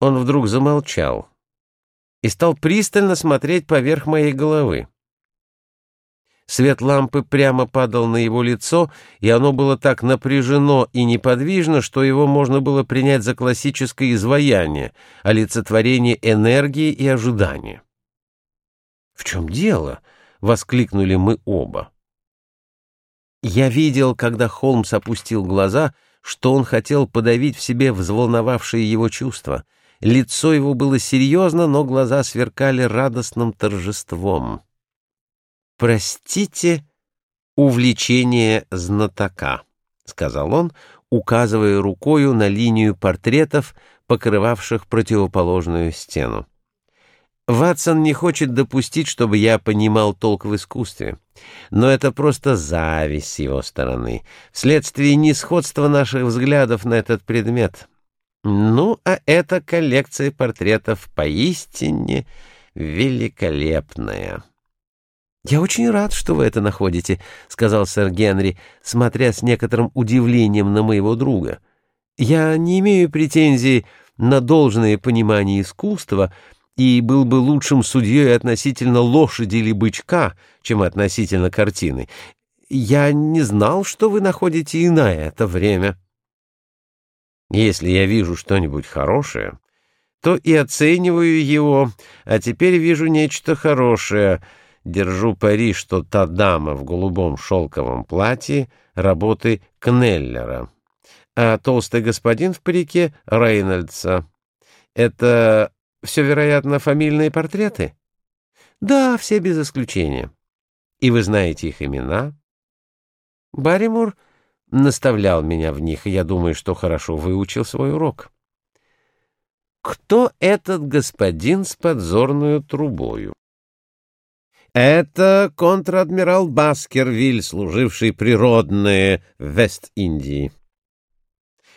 Он вдруг замолчал и стал пристально смотреть поверх моей головы. Свет лампы прямо падал на его лицо, и оно было так напряжено и неподвижно, что его можно было принять за классическое изваяние, олицетворение энергии и ожидания. «В чем дело?» — воскликнули мы оба. Я видел, когда Холмс опустил глаза, что он хотел подавить в себе взволновавшие его чувства. Лицо его было серьезно, но глаза сверкали радостным торжеством. «Простите увлечение знатока», — сказал он, указывая рукою на линию портретов, покрывавших противоположную стену. Ватсон не хочет допустить, чтобы я понимал толк в искусстве. Но это просто зависть с его стороны, вследствие несходства наших взглядов на этот предмет. Ну, а эта коллекция портретов поистине великолепная. «Я очень рад, что вы это находите», — сказал сэр Генри, смотря с некоторым удивлением на моего друга. «Я не имею претензий на должное понимание искусства, — и был бы лучшим судьей относительно лошади или бычка, чем относительно картины. Я не знал, что вы находите и на это время. Если я вижу что-нибудь хорошее, то и оцениваю его, а теперь вижу нечто хорошее. Держу пари, что та дама в голубом шелковом платье — работы Кнеллера, а толстый господин в парике — Рейнольдса. Это все, вероятно, фамильные портреты? Да, все без исключения. И вы знаете их имена? Барримур наставлял меня в них, и я думаю, что хорошо выучил свой урок. Кто этот господин с подзорную трубою? Это контр-адмирал Баскервиль, служивший природные в Вест-Индии.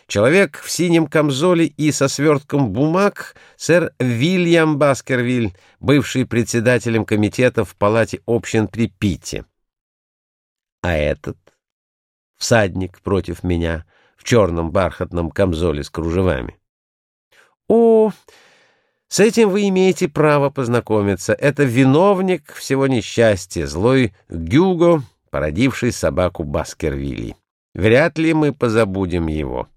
Человек в синем камзоле и со свертком бумаг — сэр Вильям Баскервиль, бывший председателем комитета в палате общин при Питте. А этот — всадник против меня, в черном бархатном камзоле с кружевами. О, с этим вы имеете право познакомиться. Это виновник всего несчастья, злой Гюго, породивший собаку Баскервилли. Вряд ли мы позабудем его.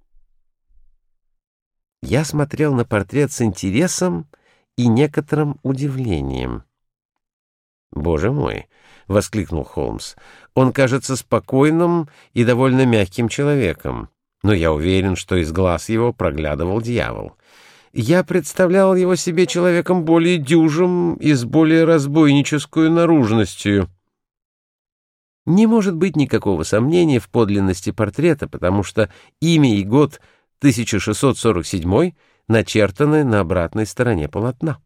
Я смотрел на портрет с интересом и некоторым удивлением. «Боже мой!» — воскликнул Холмс. «Он кажется спокойным и довольно мягким человеком, но я уверен, что из глаз его проглядывал дьявол. Я представлял его себе человеком более дюжим и с более разбойнической наружностью». Не может быть никакого сомнения в подлинности портрета, потому что имя и год — 1647 начертаны на обратной стороне полотна.